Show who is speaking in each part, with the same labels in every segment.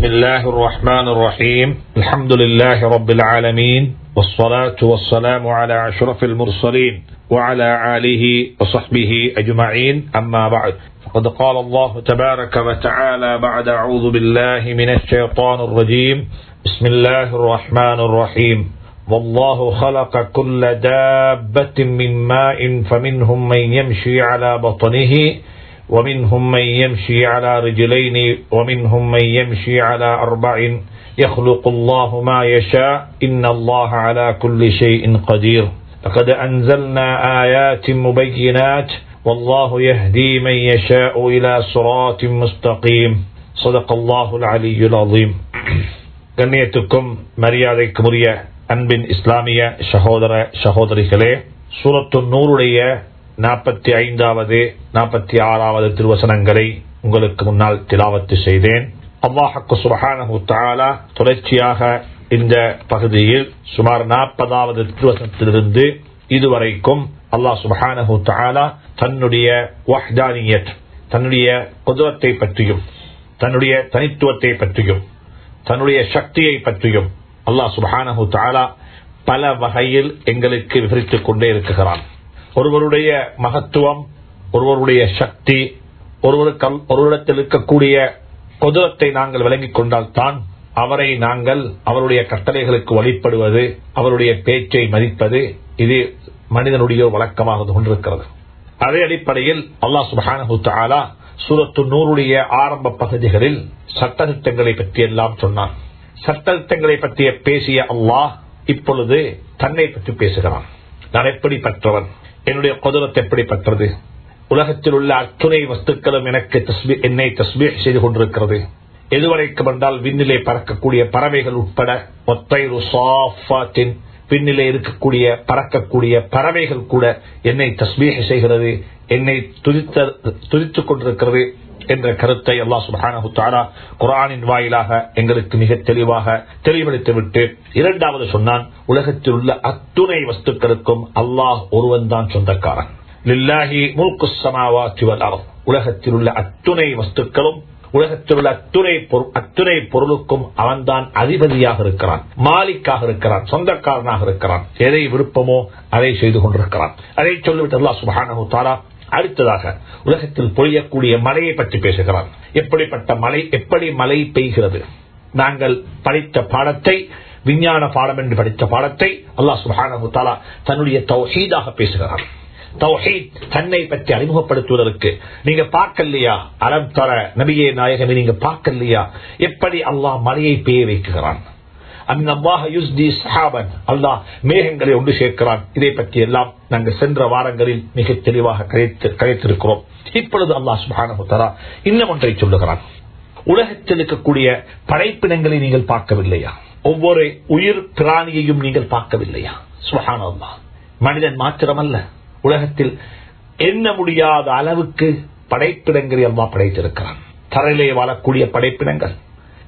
Speaker 1: بسم الله الرحمن الرحيم. الحمد لله رب العالمين والصلاة والسلام على أشرف المرسلين وعلى آله وصحبه أجمعين. أما بعد فقد قال الله تبارك وتعالى بعد أعوذ بالله من الشيطان الرجيم. بسم الله الرحمن الرحيم. والله خلق كل دابة من ماء فمنهم من يمشي على بطنه. ومنهم من يمشي على رجلين ومنهم من يمشي على أربع يخلق الله ما يشاء إن الله على كل شيء قدير لقد أنزلنا آيات مبينات والله يهدي من يشاء إلى صراط مستقيم صدق الله العلي العظيم கண்ணியத்துக்கும் மரியாதைக்கும் உரிய அன்பின் இஸ்லாமிய சகோதர சகோதரிகளே சூரத்து நூறுடைய நாற்பத்தி ஐந்தாவது நாற்பத்தி ஆறாவது திருவசனங்களை உங்களுக்கு முன்னால் திலாவத்து செய்தேன். அல்லாஹக்கு சுபஹானஹு தாலா தொடர்ச்சியாக இந்த பகுதியில் சுமார் நாற்பதாவது திருவசனத்திலிருந்து இதுவரைக்கும் அல்லாஹ் சுபஹானஹு தாலா தன்னுடைய வஹ்தானியத் தன்னுடைய குதிரத்தை பற்றியும் தன்னுடைய தனித்துவத்தை பற்றியும் தன்னுடைய சக்தியை பற்றியும் அல்லாஹ் சுபஹானஹு தாலா பல வகையில் எங்களுக்கு விவரித்துக் கொண்டே இருக்கிறான். ஒருவருடைய மகத்துவம் ஒருவருடைய சக்தி ஒருவருக்கு ஒருவரிடத்தில் இருக்கக்கூடிய கொதுரத்தை நாங்கள் விளங்கிக் கொண்டால் தான் அவரை நாங்கள் அவருடைய கட்டளைகளுக்கு வழிபடுவது அவருடைய பேச்சை மதிப்பது இது மனிதனுடைய வழக்கமாக கொண்டிருக்கிறது. அதே அடிப்படையில் அல்லாஹ் சுபஹானஹு தஆலா சூரத்து நூறுடைய ஆரம்ப பகுதிகளில் சட்டத்திட்டங்களை பற்றி எல்லாம் சொன்னான். சட்டத்திட்டங்களை பற்றிய பேசிய அல்லாஹ் இப்பொழுது தன்னை பற்றி பேசுகிறான். நான் பெற்றவன்? என்னுடைய குதிரத்தை எப்படிப்பட்டது? உலகத்தில் உள்ள அத்துணை வஸ்துக்களும் எனக்கு என்னை தஸ்மீர் செய்து கொண்டிருக்கிறது. எதுவரைக்கும் என்றால் விண்ணிலே பறக்கக்கூடிய பறவைகள் உட்பட ஒத்தை ருசாஃபாத்தின் பின்னிலே இருக்கக்கூடிய பறக்கக்கூடிய பறவைகள் கூட என்னை தஸ்மீக செய்கிறது என்னை துதித்துக் கொண்டிருக்கிறது. என்ற கருத்தை அல்லா சுபானு தாரா குரானின் வாயிலாக எங்களுக்கு மிக தெளிவாக தெளிவளித்துவிட்டு இரண்டாவது சொன்னான் உலகத்தில் உள்ள அத்துணை வஸ்துக்களுக்கும் அல்லாஹ் ஒருவன் தான் சொந்தக்காரன். லில்லாஹி முல்கு சமாவாத்தி உலகத்தில் உள்ள அத்துணை வஸ்துக்களும் உலகத்தில் உள்ள அத்துணை அத்துணை பொருளுக்கும் அவன்தான் அதிபதியாக இருக்கிறான் மாலிக்காக இருக்கிறான் சொந்தக்காரனாக இருக்கிறான். எதை விருப்பமோ அதை செய்து கொண்டிருக்கிறான். அதை சொல்லிவிட்டு அல்லா சுபானு தாரா அடுத்ததாக உலகத்தில் பொழியக்கூடிய மழையை பற்றி பேசுகிறான். எப்படிப்பட்ட மழை எப்படி மழை பெய்கிறது? நாங்கள் படித்த பாடத்தை விஞ்ஞான பாடம் என்று படித்த பாடத்தை அல்லாஹ் சுபானு தாலா தன்னுடைய தௌஹீதாக பேசுகிறார் தௌஹீத் தன்னை பற்றி அறிமுகப்படுத்துவதற்கு நீங்க பார்க்கலையா? அறம் தர நபியே நாயகமே நீங்க பார்க்கலையா? எப்படி அல்லாஹ் மழையை பெய்ய வைக்குகிறான் அல்லாஹ் மேகங்களை ஒன்று சேர்க்கிறான். இதை பற்றி எல்லாம் நாங்கள் சென்ற வாரங்களில் மிக தெளிவாக கழித்திருக்கிறோம் இப்பொழுது அல்லாஹ் சுபானு இன்னும் ஒன்றை சொல்லுகிறான். உலகத்தில் இருக்கக்கூடிய படைப்பினங்களை நீங்கள் பார்க்கவில்லையா? ஒவ்வொரு உயிர் பிராணியையும் நீங்கள் பார்க்கவில்லையா? சுஹான் மனிதன் மாத்திரமல்ல. உலகத்தில் எண்ண முடியாத அளவுக்கு படைப்பினங்களை அம்மா படைத்திருக்கிறான். தரையிலே வாழக்கூடிய படைப்பினங்கள்.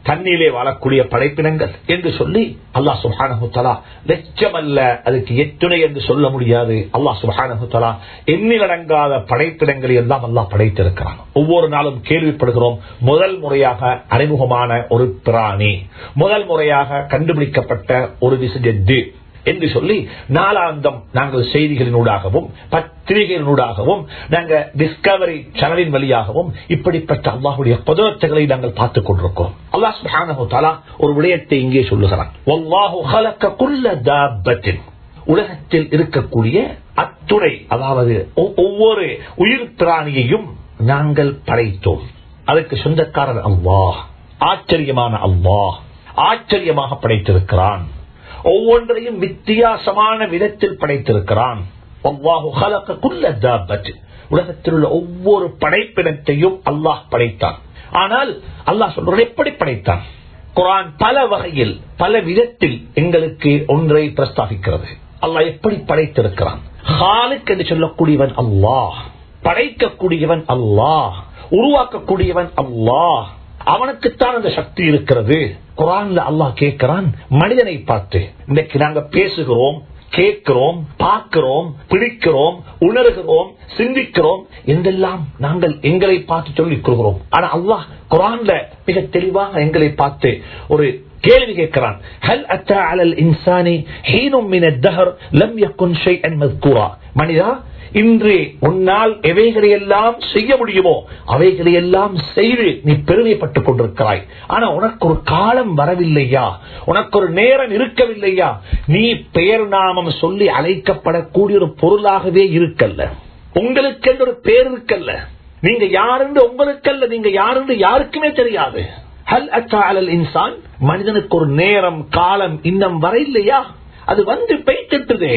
Speaker 1: தண்ணீரே வாழக்கூடிய படைப்பினங்கள் என்று சொல்லி அல்லா சுபானகுத்தலா லட்சமல்ல அதுக்கு எத்துணை என்று சொல்ல முடியாது. அல்லா சுபானகுத்தலா எண்ணிலடங்காத படைப்பினங்களை எல்லாம் அல்லா படைத்திருக்கிறான். ஒவ்வொரு நாளும் கேள்விப்படுகிறோம். முதல் முறையாக அறிமுகமான ஒரு பிராணி. முதல் முறையாக கண்டுபிடிக்கப்பட்ட ஒரு விசஜத்து என்று சொல்லி நாளாந்தம் நாங்கள் செய்திகளினூடாகவும் பத்திரிகைகளினூடாகவும் நாங்கள் டிஸ்கவரி சேனலின் வழியாகவும் இப்படிப்பட்ட அல்லாஹுடைய பதவத்தைகளை நாங்கள் பார்த்துக் கொண்டிருக்கோம் அல்லாஹ் ஒரு விடயத்தை இங்கே சொல்லுகிறான். உலகத்தில் இருக்கக்கூடிய அத்துறை அதாவது ஒவ்வொரு உயிர் பிராணியையும் நாங்கள் படைத்தோம். அதுக்கு சொந்தக்காரர் அல்லாஹ் ஆச்சரியமான அல்லாஹ் ஆச்சரியமாக படைத்திருக்கிறான். ஒவ்வொன்றையும் வித்தியாசமான விதத்தில் படைத்திருக்கிறான். உலகத்தில் உள்ள ஒவ்வொரு படைப்பினத்தையும் அல்லாஹ் படைத்தான். ஆனால் அல்லாஹ் சொல்ற எப்படி படைத்தான்? குரான் பல வகையில் பல விதத்தில் எங்களுக்கு ஒன்றை பிரஸ்தாபிக்கிறது. அல்லாஹ் எப்படி படைத்திருக்கிறான்? ஹாலுக்கு என்று சொல்லக்கூடியவன் அல்லாஹ். படைக்கக்கூடியவன் அல்லாஹ். உருவாக்கக்கூடியவன் அல்லாஹ். அவனுக்குத்தான் அந்த சக்தி இருக்கிறது. குரான்ல அல்லாஹ் கேட்கிறான் மனிதனை பார்த்து இன்னைக்கு நாங்க பேசுகிறோம் கேட்கிறோம் பார்க்கிறோம் பிடிக்கிறோம் உணர்கிறோம் சிந்திக்கிறோம் என்றெல்லாம் நாங்கள் எங்களை பார்த்து சொல்லிக் கொள்கிறோம். ஆனா அல்லாஹ் குரான்ல மிக தெளிவாக எங்களை பார்த்து ஒரு கேள்வி கேட்கிறான். ஹல் அத்தா அலல் இன்சானி ஹீனும் மின தஹர் லம் யக்குன் ஷைஅன் மذ்குரா மனிதா இன்று உன்னால் எவைகளை எல்லாம் செய்ய முடியுமோ அவைகளையெல்லாம் செய்து நீ பெருமைப்பட்டுக் கொண்டிருக்கிறாய். ஆனா உனக்கு ஒரு காலம் வரவில்லையா? உனக்கு ஒரு நேரம் இருக்கவில்லையா? நீ பெயர் நாமம் சொல்லி அழைக்கப்படக்கூடிய ஒரு பொருளாகவே இருக்கல்ல. உங்களுக்கு என்று ஒரு பேர் இருக்கல்ல. நீங்க யாருன்னு உங்களுக்கல்ல நீங்க யாருன்னு யாருக்குமே தெரியாது. ஹல் அச்சா அலல் இன்சான்? மனிதனுக்கு ஒரு நேரம் காலம் இன்னும் வர இல்லையா அது வந்து பெய்திட்டது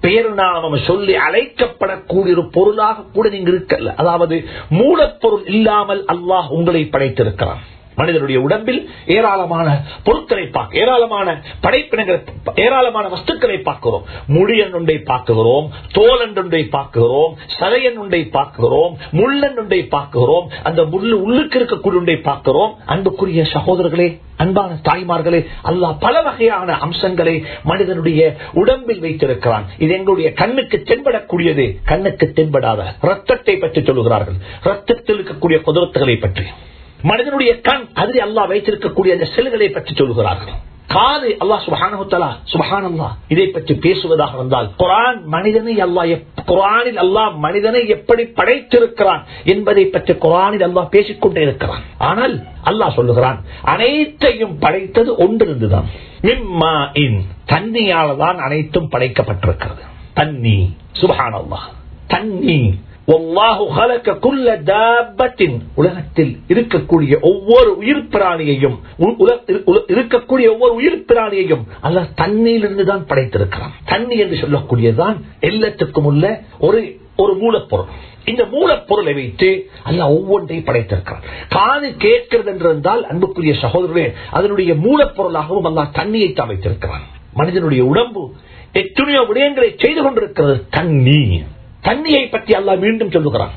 Speaker 1: பெயர் நாமம் சொல்லி அழைக்கப்படக்கூடிய ஒரு பொருளாக கூட நீங்க இருக்கல அதாவது மூலப்பொருள் இல்லாமல் அல்லாஹ் உங்களை படைத்திருக்கிறான். மனிதனுடைய உடம்பில் ஏராளமான பொருட்களை பார்க்க ஏராளமான படைப்பினங்களை ஏராளமான வஸ்துக்களை பார்க்கிறோம். முடியன் ஒன்றை பார்க்கிறோம் தோலன் ஒன்றை பார்க்கிறோம் சதையன் ஒன்றை பார்க்கிறோம் முள்ளன் ஒன்றை பார்க்கிறோம் அந்த முள்ளு உள்ளுக்கு இருக்கக்கூடிய ஒன்றை பார்க்கிறோம். அன்புக்குரிய சகோதரர்களே அன்பான தாய்மார்களே அல்லாஹ் பல வகையான அம்சங்களை மனிதனுடைய உடம்பில் வைத்திருக்கிறான். இது எங்களுடைய கண்ணுக்கு தென்படக்கூடியது. கண்ணுக்கு தென்படாத ரத்தத்தை பற்றி சொல்லுகிறார்கள். ரத்தத்தில் இருக்கக்கூடிய குதிரத்துகளை பற்றி. மனிதனுடைய கண் அதில் அல்லாஹ் வைத்திருக்கக்கூடிய அந்த செல்களை பற்றி சொல்கிறார்கள் காது அல்லாஹ் சுபஹானஹுத்தலா சுபஹான் அல்லாஹ் இதை பற்றி பேசுவதாக இருந்தால் குரான் மனிதனை அல்லாஹ் குரானில் அல்லாஹ் மனிதனை எப்படி படைத்திருக்கிறான் என்பதை பற்றி குரானில் அல்லாஹ் பேசிக்கொண்டே இருக்கிறான். ஆனால் அல்லாஹ் சொல்லுகிறான் அனைத்தையும் படைத்தது ஒன்றிருந்துதான் மிம்மா இன் தண்ணியால தான் அனைத்தும் படைக்கப்பட்டிருக்கிறது. தண்ணி சுபஹான் அல்லாஹ் தண்ணி உலகத்தில் இருக்கக்கூடிய ஒவ்வொரு உயிர் பிராணியையும் இருக்கக்கூடிய ஒவ்வொரு உயிர் பிராணியையும் அல்ல தண்ணியிலிருந்து தான் படைத்திருக்கிறான். தண்ணி என்று சொல்லக்கூடியதுதான் எல்லாத்துக்கும் உள்ள ஒரு ஒரு மூலப்பொருள். இந்த மூலப்பொருளை வைத்து அல்ல ஒவ்வொன்றையும் படைத்திருக்கிறான். காது கேட்கிறது என்றிருந்தால் அன்புக்குரிய சகோதரர்களே அதனுடைய மூலப்பொருளாகவும் அல்ல தண்ணியை தான் வைத்திருக்கிறான். மனிதனுடைய உடம்பு எத்துணையோ விடயங்களை செய்து கொண்டிருக்கிறது. தண்ணீர். தண்ணியை பற்றி அல்லா மீண்டும் சொல்லுகிறான்.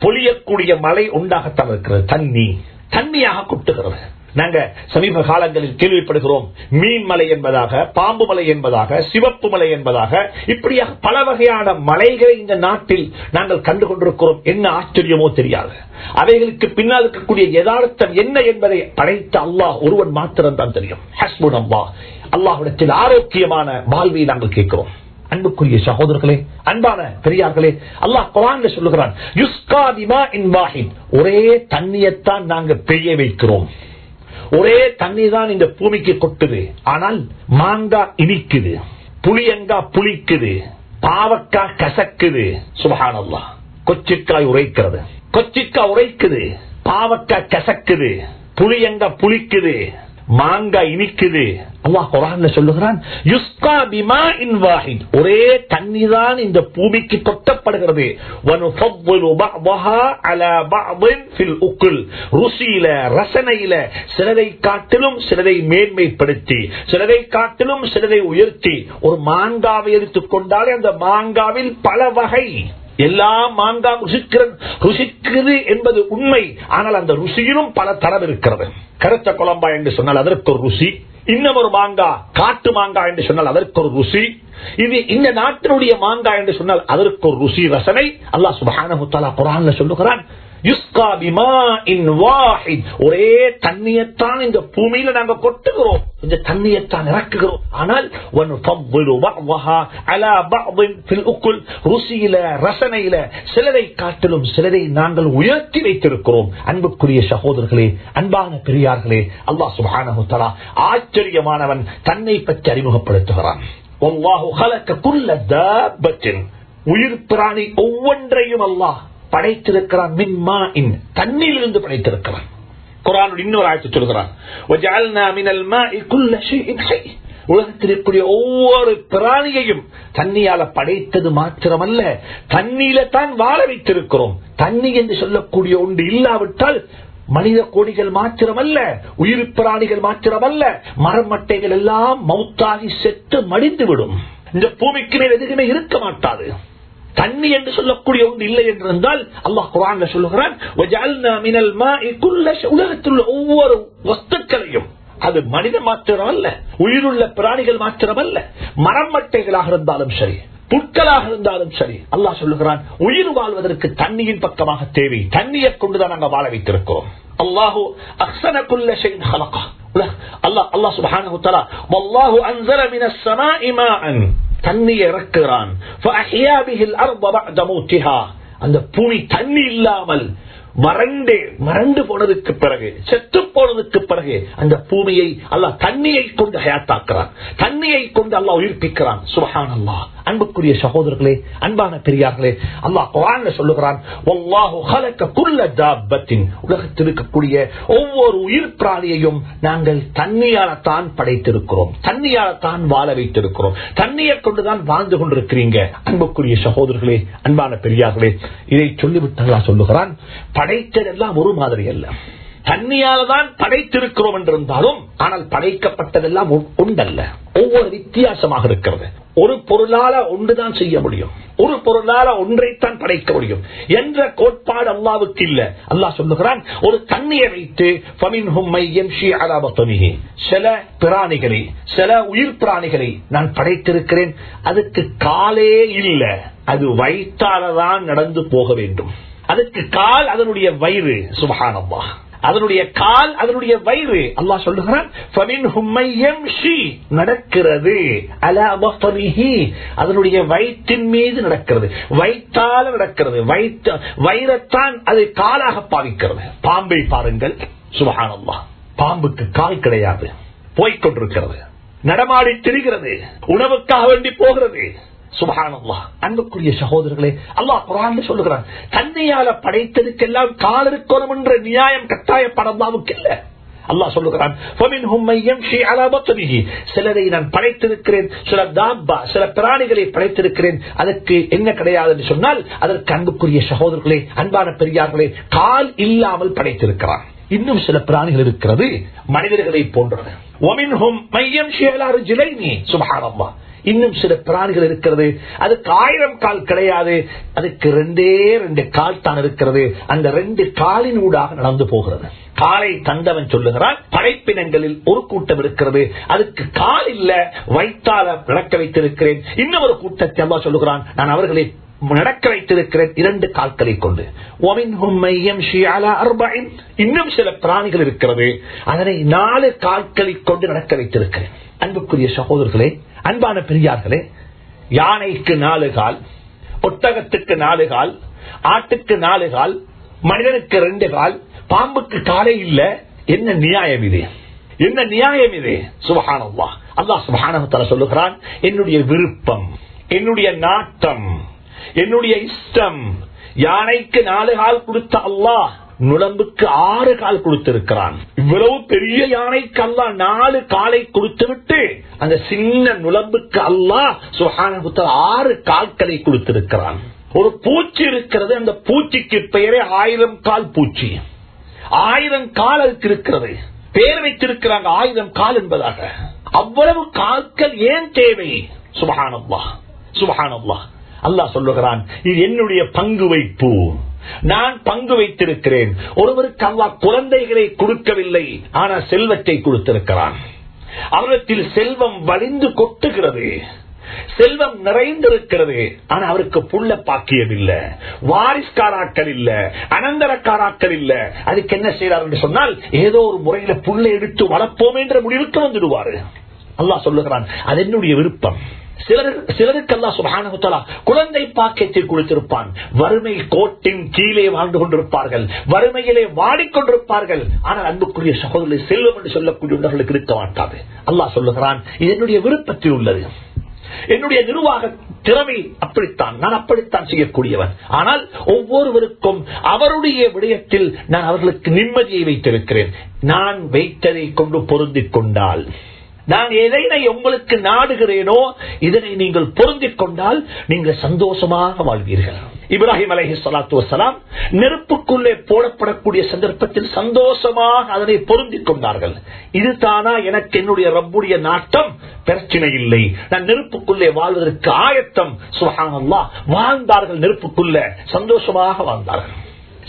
Speaker 1: பொழியக்கூடிய மழை உண்டாகத்தான் இருக்கிறது. தண்ணி. தண்ணியாக கொட்டுகிறது. நாங்க சமீப காலங்களில் கேள்விப்படுகிறோம். மீன் மலை என்பதாக பாம்பு மலை என்பதாக சிவப்பு மலை என்பதாக. இப்படியாக பல வகையான மலைகளை இந்த நாட்டில் நாங்கள் கண்டு கொண்டிருக்கிறோம் என்ன ஆச்சரியமோ தெரியாது. அவைகளுக்கு பின்னால் இருக்கக்கூடிய யதார்த்தம் என்ன என்பதை படைத்த அல்லாஹ் ஒருவன் மாத்திரம்தான் தெரியும். அல்லாஹ் அல்லாஹிடத்தில் ஆரோக்கியமான வாழ்வை நாங்கள் கேட்கிறோம். அன்புக்குரிய சகோதரர்களே அன்பான பெரியார்களே அல்லாஹ் குரான் சொல்லுகிறான் ஒரே தண்ணியத்தான் நாங்க பெய்ய வைக்கிறோம். ஒரே தண்ணி தான் இந்த பூமிக்கு கொட்டுது. ஆனால் மாங்காய் இனிக்குது புளியங்கா புளிக்குது பாவக்காய் கசக்குது. சுபகானல்லா கொச்சிக்காய் உரைக்கிறது. கொச்சிக்காய் உரைக்குது பாவக்காய் கசக்குது புளியங்கா புளிக்குது. மாங்காய் இனிக்குது. அல்லாஹ் குரான்ல சொல்லுகிறான் யுஸ்கா பிமா இன் வாஹித். ஒரே தண்ணி தான் இந்த பூமிக்கு கொட்டப்படுகிறது ருசியில ரசனையில சிலரை காட்டிலும் சிலரை மேன்மைப்படுத்தி சிலரை காட்டிலும் சிலரை உயர்த்தி ஒரு மாங்காவை எடுத்துக் கொண்டாலே அந்த மாங்காவில் பல வகை எல்லாம் மாங்காம் ருசிக்கிறது என்பது உண்மை. ஆனால் அந்த ருசியிலும் பல தரம் இருக்கிறது. கருத்த குழம்பா என்று சொன்னால் அதற்கு ஒரு ருசி. இன்னும் ஒரு மாங்காய் காட்டு மாங்காய் என்று சொன்னால் அதற்கு ஒரு ருசி. இது இந்த நாட்டினுடைய மாங்காய் என்று சொன்னால் அதற்கு ஒரு ருசி ரசனை அல்லாஹ் சுபான குரான் சொல்லுகிறான். ஒரே தண்ணியத்தான் இந்த பூமியில நாங்க கொட்டுகிறோம். இந்த தண்ணியத்தான் இறக்குகிறோம். ஆனால் ருசியில ரசனையில சிலரை காட்டிலும் சிலரை நாங்கள் உயர்த்தி வைத்திருக்கிறோம். அன்புக்குரிய சகோதரர்களே அன்பான பெரியார்களே அல்லாஹ் சுபான ஆச்சரியமானவன் தன்னை பற்றி அறிமுகப்படுத்துகிறான். உயிர் பிராணி ஒவ்வொன்றையும் அல்லாஹ் படைத்திருக்கிறான். மின்மா இன் தண்ணியிலிருந்து படைத்திருக்கிறான். குரான் இன்னொரு ஆய்ச்சி சொல்கிறான். உலகத்தில் இருக்கக்கூடிய ஒவ்வொரு பிராணியையும் தண்ணியால படைத்தது மாத்திரமல்ல தண்ணியில தான் வாழ வைத்திருக்கிறோம். தண்ணி என்று சொல்லக்கூடிய ஒன்று இல்லாவிட்டால் மனித கோடிகள் மாத்திரமல்ல உயிர் பிராணிகள் மாத்திரமல்ல மரமட்டைகள் எல்லாம் மௌத்தாகி செத்து மடிந்து விடும் இந்த பூமிக்கு மேல் எதுவுமே இருக்க மாட்டாது. தண்ணி என்று சொல்லக்கூடிய ஒன்று இல்லை என்று இருந்தால் அல்லாஹ் குரான் சொல்லுகிறான் உலகத்தில் உள்ள ஒவ்வொரு வஸ்துக்களையும் அது மனித மாத்திரமல்ல உயிருள்ள பிராணிகள் மாத்திரமல்ல மரமட்டைகளாக இருந்தாலும் சரி புட்களாக இருந்தாலும் சரி அல்லாஹ் சொல்லுகிறான் உயிர் வாழ்வதற்கு தண்ணியின் பக்கமாக தேவை தண்ணியை கொண்டுதான் நாங்கள் வாழ வைத்திருக்கிறோம். அல்லாஹு அக்சனக்குள்ள ஷைன் ஹலகா அல்லாஹ் அல்லாஹ் சுபானு தஆலா வல்லாஹு அன்ஸல மினஸ் ஸமாஇ தண்ணி இறக்குறான். அந்த பூமி தண்ணி இல்லாமல் மறண்டு மறண்டு போனதுக்கு பிறகு செத்து போனதுக்கு பிறகு அந்த பூமியை அல்ல தண்ணியை கொண்டு ஹயாத்தாக்குறான். தண்ணியை கொண்டு அல்லா உயிர்ப்பிக்கிறான். சுபஹான் அல்லா அன்புக்குரிய சகோதரர்களே அன்பான பெரியார்களே அல்லாஹ் குரான் சொல்லுகிறான் உலகத்தில் இருக்கக்கூடிய ஒவ்வொரு உயிர் பிராணியையும் நாங்கள் தண்ணியால தான் படைத்திருக்கிறோம். தண்ணியால தான் வாழ வைத்திருக்கிறோம். தண்ணியை கொண்டுதான் வாழ்ந்து கொண்டிருக்கிறீங்க. அன்புக்குரிய சகோதரர்களே அன்பான பெரியார்களே இதை சொல்லிவிட்டு சொல்லுகிறான் படைத்ததெல்லாம் ஒரு மாதிரி அல்ல. தண்ணியால தான் படைத்திருக்கிறோம் என்றிருந்தாலும் ஆனால் படைக்கப்பட்டதெல்லாம் உண்டல்ல. ஒவ்வொரு வித்தியாசமாக இருக்கிறது. ஒரு பொருளால ஒன்றுதான் செய்ய முடியும். ஒரு பொருளால ஒன்றைத்தான் படைக்க முடியும். என்ற கோட்பாடு அல்லாவுக்கு இல்ல. அல்லா சொல்லுகிறான் ஒரு தண்ணியை வைத்து சில பிராணிகளை சில உயிர் பிராணிகளை நான் படைத்திருக்கிறேன். அதுக்கு காலே இல்ல. அது வயிற்றாலதான் நடந்து போக வேண்டும். அதுக்கு கால் அதனுடைய வயிறு. சுபகானம்மா அதனுடைய கால் அதனுடைய வயிறு. அல்லா சொல்லுகிறான் நடக்கிறது. அதனுடைய வயிற்றின் மீது நடக்கிறது. வயிற்றால நடக்கிறது. வயிறத்தான் அது காலாக பாவிக்கிறது. பாம்பை பாருங்கள். சுபகானம்மா பாம்புக்கு கால் கிடையாது. போய்கொண்டிருக்கிறது நடமாடி திரிகிறது. உணவுக்காக வேண்டி போகிறது. சுபகானல்லா அன்புக்குரிய சகோதரர்களே அல்லாஹ் குரான் சொல்லுகிறான் தன்னையால படைத்ததுக்கெல்லாம் கால் என்ற நியாயம் கட்டாய படம்லாவுக்கு இல்ல சொல்லுகிறான் சிலரை நான் படைத்திருக்கிறேன் சில தாப்பா சில பிராணிகளை படைத்திருக்கிறேன் அதற்கு என்ன கிடையாது என்று சொன்னால் அதற்கு அன்புக்குரிய சகோதரர்களே அன்பான பெரியார்களே கால் இல்லாமல் படைத்திருக்கிறான். இன்னும் சில பிராணிகள் இருக்கிறது மனிதர்களை போன்றது இன்னும் சில பிராணிகள் இருக்கிறது. அதுக்கு ஆயிரம் கால் கிடையாது. அதுக்கு ரெண்டே ரெண்டு கால் தான் இருக்கிறது. அந்த ரெண்டு காலின் ஊடாக நடந்து போகிறது. காலை தந்தவன் சொல்லுகிறான் படைப்பினங்களில் ஒரு கூட்டம் இருக்கிறது. அதுக்கு கால் இல்ல வைத்தால நடக்க வைத்திருக்கிறேன். இன்னொரு கூட்டத்தை அம்மா சொல்லுகிறான் நான் அவர்களை நடக்க வைத்திருக்கிறேன். இரண்டு கால்களை கொண்டு. இன்னும் சில பிராணிகள் இருக்கிறது. அதனை நாலு கால்களை கொண்டு நடக்க வைத்திருக்கிறேன். அன்புக்குரிய சகோதரர்களே அன்பான பெரியார்களே யானைக்கு நாலு கால் ஒட்டகத்துக்கு நாலு கால் ஆட்டுக்கு நாலு கால் மனிதனுக்கு ரெண்டு கால் பாம்புக்கு காலே இல்ல என்ன நியாயம் இது? என்ன நியாயம் இது? சுபகானவா அல்லா சுபகானவத்தால சொல்லுகிறான் என்னுடைய விருப்பம் என்னுடைய நாட்டம் என்னுடைய இஷ்டம் யானைக்கு நாலு கால் கொடுத்த அல்லாஹ் நுழம்புக்கு ஆறு கால் கொடுத்திருக்கிறான். இவ்வளவு பெரிய யானைக்கு அல்லா நாலு காலை கொடுத்து விட்டு அந்த சின்ன நுழம்புக்கு அல்லா சுகான ஆறு கால்களை கொடுத்திருக்கிறான். ஒரு பூச்சி இருக்கிறது அந்த பூச்சிக்கு பெயரே ஆயிரம் கால் பூச்சி. ஆயிரம் கால் அதுக்கு இருக்கிறது. பேர் வைத்திருக்கிறாங்க ஆயிரம் கால் என்பதாக. அவ்வளவு கால்கள் ஏன் தேவை? சுபகானல்லா சுபகானல்லா அல்லாஹ் சொல்லுகிறான் இது என்னுடைய பங்கு வைப்பு. நான் பங்கு வைத்திருக்கிறேன். ஒருவருக்கு அல்லா குழந்தைகளை கொடுக்கவில்லை ஆனால் செல்வத்தை கொடுத்திருக்கிறான். அவரிடத்தில் செல்வம் வலிந்து கொட்டுகிறது. செல்வம் நிறைந்திருக்கிறது. ஆனா அவருக்கு புள்ள பாக்கியம் இல்ல வாரிஸ்காராக்கள் இல்ல. அனந்தரக்காராக்கள் இல்ல. அதுக்கு என்ன செய்யறார் என்று சொன்னால் ஏதோ ஒரு முறையில புள்ள எடுத்து வளர்ப்போம் என்ற முடிவுக்கு வந்துடுவாரு. அல்லாஹ் சொல்லுகிறான் அது என்னுடைய விருப்பம். சிலர் சிலருக்கெல்லாம் சுபானகுத்தலா குழந்தை பாக்கியத்தை கொடுத்திருப்பான். வறுமை கோட்டின் கீழே வாழ்ந்து கொண்டிருப்பார்கள். வறுமையிலே வாடிக்கொண்டிருப்பார்கள் ஆனால் அன்புக்குரிய சகோதரி செல்வம் என்று சொல்லக்கூடியவர்களுக்கு இருக்க மாட்டாது அல்லா சொல்லுகிறான் இது என்னுடைய விருப்பத்தில் உள்ளது. என்னுடைய நிர்வாக திறமை அப்படித்தான். நான் அப்படித்தான் செய்யக்கூடியவன். ஆனால் ஒவ்வொருவருக்கும் அவருடைய விடயத்தில் நான் அவர்களுக்கு நிம்மதியை வைத்திருக்கிறேன். நான் வைத்ததை கொண்டு பொருந்திக் கொண்டால் நான் எதனை உங்களுக்கு நாடுகிறேனோ இதனை நீங்கள் பொருந்திக் கொண்டால் நீங்கள் சந்தோஷமாக வாழ்வீர்கள். இப்ராஹிம் அலஹி சலாத்து வசலாம் நெருப்புக்குள்ளே போடப்படக்கூடிய சந்தர்ப்பத்தில் சந்தோஷமாக அதனை பொருந்திக் கொண்டார்கள். இது தானா எனக்கு என்னுடைய ரப்புடைய நாட்டம்? பிரச்சனை இல்லை. நான் நெருப்புக்குள்ளே வாழ்வதற்கு ஆயத்தம். சுகானல்லா வாழ்ந்தார்கள் நெருப்புக்குள்ள. சந்தோஷமாக வாழ்ந்தார்கள்.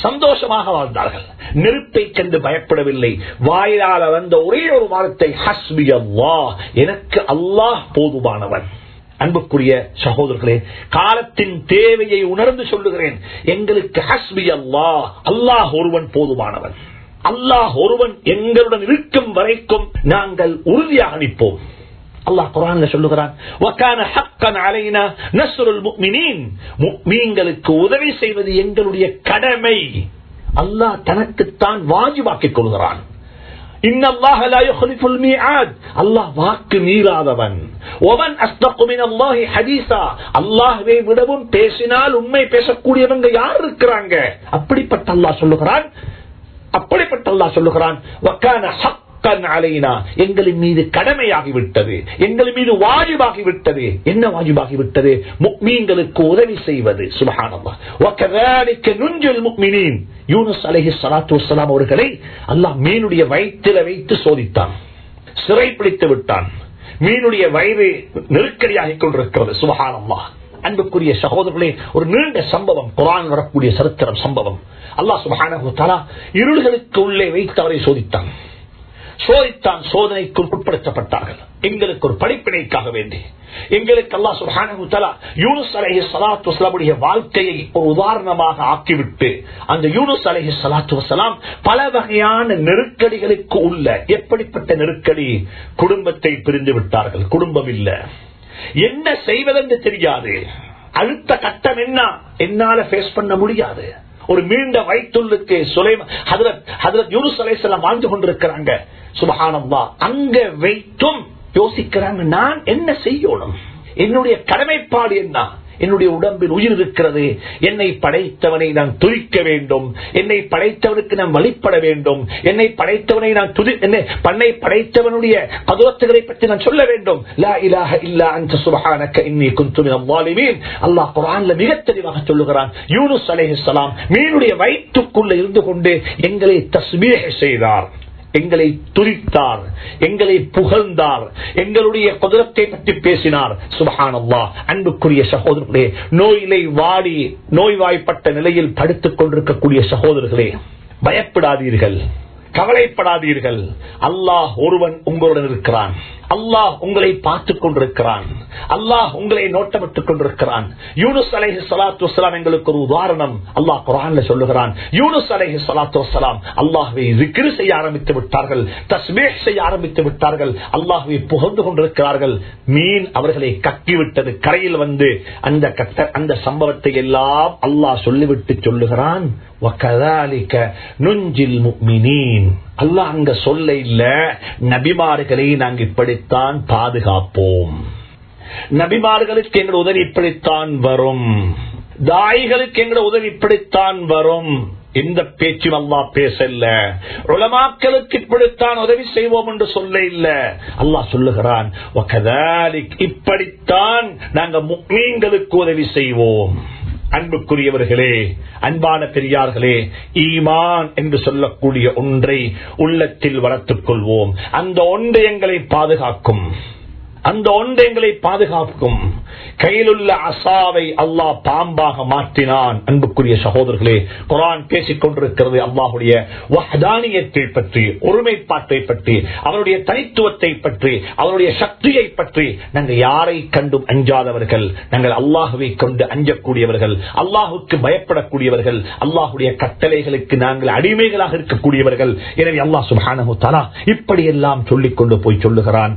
Speaker 1: சந்தோஷமாக வாழ்ந்தார்கள். நெருப்பை கண்டு பயப்படவில்லை. வாயிலால் வந்த ஒரே ஒரு வார்த்தை ஹஸ்பி அல்லா எனக்கு அல்லாஹ் போதுமானவன். அன்புக்குரிய சகோதரர்களே காலத்தின் தேவையை உணர்ந்து சொல்லுகிறேன். எங்களுக்கு ஹஸ்பி அல்லா அல்லாஹ் ஒருவன் போதுமானவன். அல்லாஹ் ஒருவன் எங்களுடன் இருக்கும் வரைக்கும் நாங்கள் உறுதியாக நிற்போம். அல்லாஹ் குரான்ல சொல்லுகிறான் வக்கான உதவி செய்வது எங்களுடைய கடமை. அல்லாஹ் தனக்குத்தான் வாஜிபாக்கிக் கொள்கிறான். அல்லாஹ் வாக்கு மீறாதவன். அல்லாஹ்வை விடவும் பேசினால் உண்மை பேசக்கூடியவங்க யார் இருக்கிறாங்க? அப்படிப்பட்ட அல்லாஹ் சொல்லுகிறான். அப்படிப்பட்ட அல்லாஹ் சொல்லுகிறான் ஹக்கன் அலைனா எங்களின் மீது கடமையாகிவிட்டது. எங்களின் மீது வாஜிபாகிவிட்டது. என்ன வாஜிபாகிவிட்டது? முக்மீன்களுக்கு உதவி செய்வது. சுபகானம்மா நுஞ்சல் முக்மினின். யூனுஸ் அலஹி சலாத்து வலாம் அவர்களை அல்லாஹ் மீனுடைய வயிற்றில வைத்து சோதித்தான். சிறைப்பிடித்து விட்டான். மீனுடைய வயிறு நெருக்கடியாகிக் கொண்டிருக்கிறது. சுபகானம்மா அன்புக்குரிய சகோதரர்களே ஒரு நீண்ட சம்பவம் குரான் வரக்கூடிய சரித்திரம் சம்பவம். அல்லாஹ் சுபஹான இருள்களுக்கு உள்ளே வைத்து அவரை சோதித்தான். சோதித்தான் சோதனைக்கு உட்படுத்தப்பட்டார்கள். எங்களுக்கு ஒரு படிப்பினைக்காக வேண்டி. எங்களுக்கு அல்லா சுல்ஹானு யூனுஸ் அலஹி சலாத்து வசலாமுடைய வாழ்க்கையை ஒரு உதாரணமாக ஆக்கிவிட்டு அந்த யூனுஸ் அலஹி சலாத்து வசலாம் பல வகையான நெருக்கடிகளுக்கு உள்ள எப்படிப்பட்ட நெருக்கடி? குடும்பத்தை பிரிந்து விட்டார்கள். குடும்பம் இல்ல. என்ன செய்வதென்று தெரியாது. அடுத்த கட்டம் என்ன? என்னால பேஸ் பண்ண முடியாது. ஒரு மீண்ட வைத்துள்ளுக்கு சுலைம் யூனுஸ் அலைசல்லாம் வாழ்ந்து கொண்டிருக்கிறாங்க. சுபகானம்மா அங்க வைத்தும் யோசிக்கிறாங்க நான் என்ன செய்யணும்? என்னுடைய கடமைப்பாடு என்ன? என்னுடைய உடம்பில் உயிர் இருக்கிறது என்னை படைத்தவனை நான் துதிக்க வேண்டும். என்னை படைத்தவனுக்கு நான் வழிபட வேண்டும். என்னை படைத்தவனை நான் துதி என்ன பண்ணை படைத்தவனுடைய கதுரத்துகளை பற்றி நான் சொல்ல வேண்டும். லா இலாக இல்லா அந்த சுபஹானக்க இன்னி குந்து மினல் அல்லாஹ் குரான்ல மிக தெளிவாக சொல்லுகிறான். யூனுஸ் அலைஹிஸ்ஸலாம் மீனுடைய வயிற்றுக்குள்ள இருந்து கொண்டு எங்களை தஸ்மீக செய்தார். எங்களை துரித்தார் எங்களை புகழ்ந்தார் எங்களுடைய குதிரத்தை பற்றி பேசினார். சுபஹானல்லா. அன்புக்குரிய சகோதரர்களே நோயிலை வாடி நோய்வாய்ப்பட்ட நிலையில் படுத்துக் கொண்டிருக்கக்கூடிய சகோதரர்களே பயப்படாதீர்கள் கவலைப்படாதீர்கள். அல்லாஹ் ஒருவன் உங்களுடன் இருக்கிறான். அல்லாஹ் உங்களை பார்த்துக் கொண்டிருக்கிறான். அல்லாஹ் உங்களை நோட்டமிட்டுக் கொண்டிருக்கிறான். யூனுஸ் அலைஹி சலாத்து எங்களுக்கு ஒரு உதாரணம் அல்லாஹ் குரான்ல சொல்லுகிறான். யூனுஸ் அலைஹி சலாத்து வலாம் அல்லாஹுவை விக்கிரு செய்ய ஆரம்பித்து விட்டார்கள் தஸ்மேஷ் செய்ய ஆரம்பித்து விட்டார்கள் அல்லாஹுவை புகழ்ந்து கொண்டிருக்கிறார்கள். மீன் அவர்களை கக்கிவிட்டது கரையில் வந்து அந்த கட்ட அந்த சம்பவத்தை எல்லாம் அல்லாஹ் சொல்லிவிட்டு சொல்லுகிறான். நுஞ்சில் முக்மினீன். அல்லாஹ் அங்க சொல்ல இல்ல நபிமார்களை நாங்க இப்படித்தான் பாதுகாப்போம். நபிமார்களுக்கு எங்கள் உதவி இப்படித்தான் வரும். தாய்களுக்கு எங்கள் உதவி இப்படித்தான் வரும். இந்த பேச்சும் அல்லா பேசல. உலமாக்களுக்கு இப்படித்தான் உதவி செய்வோம் என்று சொல்ல இல்ல. அல்லாஹ் சொல்லுகிறான் இப்படித்தான் நாங்க முக்மீன்களுக்கு உதவி செய்வோம். அன்புக்குரியவர்களே அன்பான பெரியார்களே ஈமான் என்று சொல்லக்கூடிய ஒன்றை உள்ளத்தில் வளர்த்துக் கொள்வோம். அந்த ஒன்று எங்களை பாதுகாக்கும். அந்த ஒன்று எங்களை பாதுகாக்கும். கையிலுள்ள அசாவை அல்லாஹ் பாம்பாக மாற்றினான். அன்புக்குரிய சகோதரர்களே குரான் பேசிக் கொண்டிருக்கிறது அல்லாஹுடைய வஹதானியத்தை பற்றி ஒருமைப்பாட்டை பற்றி அவருடைய தனித்துவத்தை பற்றி அவருடைய சக்தியை பற்றி நாங்கள் யாரை கண்டும் அஞ்சாதவர்கள்? நாங்கள் அல்லாஹுவை கொண்டு அஞ்சக்கூடியவர்கள் அல்லாஹுக்கு பயப்படக்கூடியவர்கள் அல்லாஹுடைய கட்டளைகளுக்கு நாங்கள் அடிமைகளாக இருக்கக்கூடியவர்கள். எனவே அல்லாஹ் சுபானு தலா இப்படியெல்லாம் சொல்லிக் கொண்டு போய் சொல்லுகிறான்.